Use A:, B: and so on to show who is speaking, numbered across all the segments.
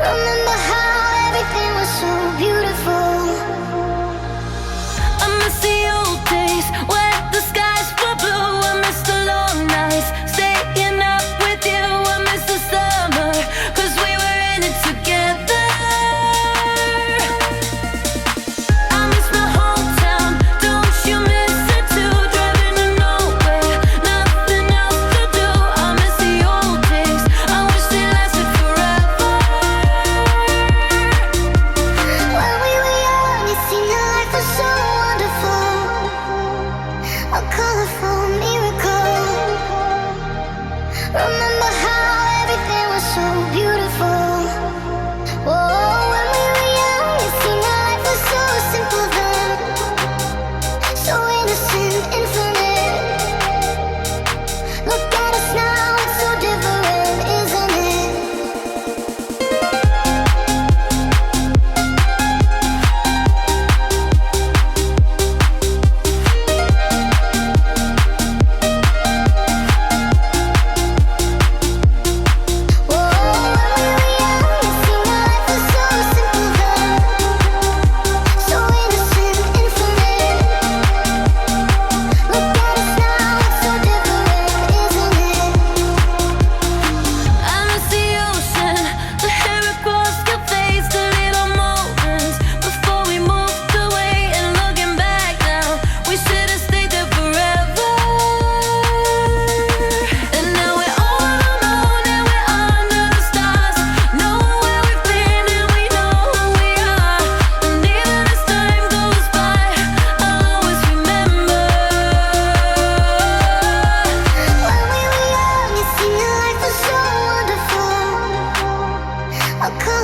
A: Amazing.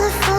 A: the fire.